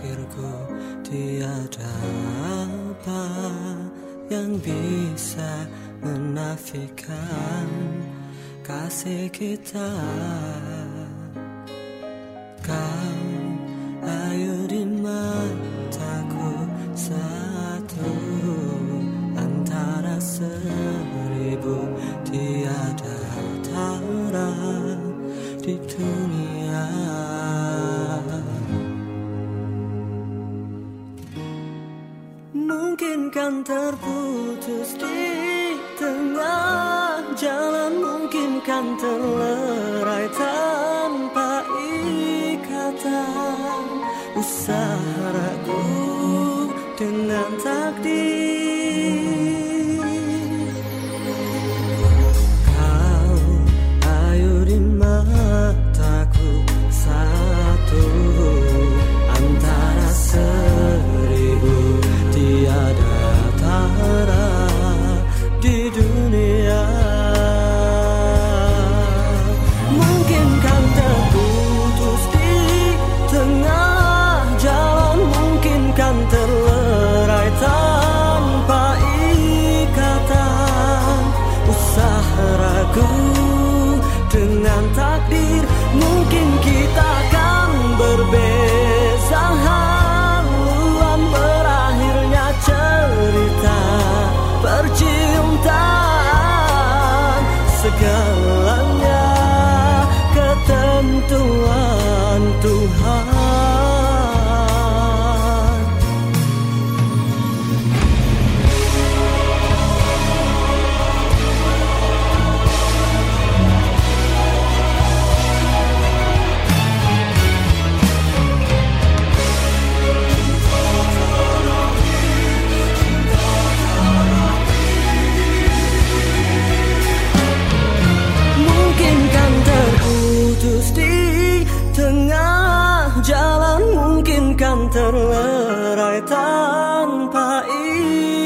terakhirku Tiada apa yang bisa menafikan kasih kita Mungkin kan terputus di tengah jalan? Mungkin kan terlerai tanpa ikatan? Usaha ragu dengan takdir 都好 terlerai tanpa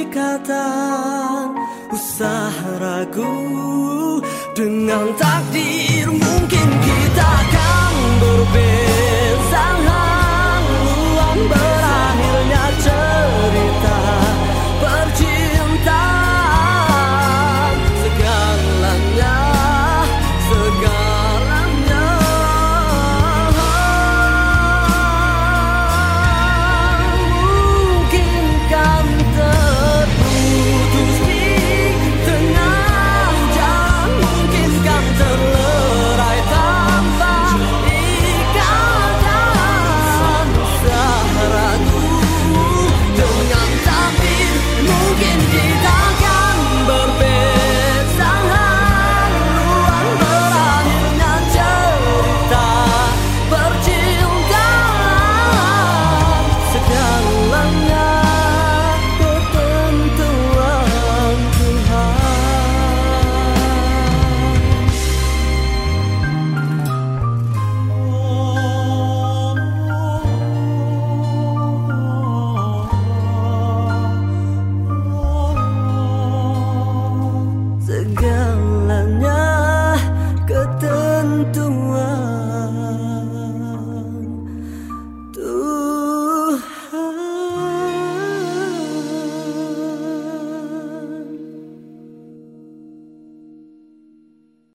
ikatan. Usah ragu dengan takdir mungkin kita akan love.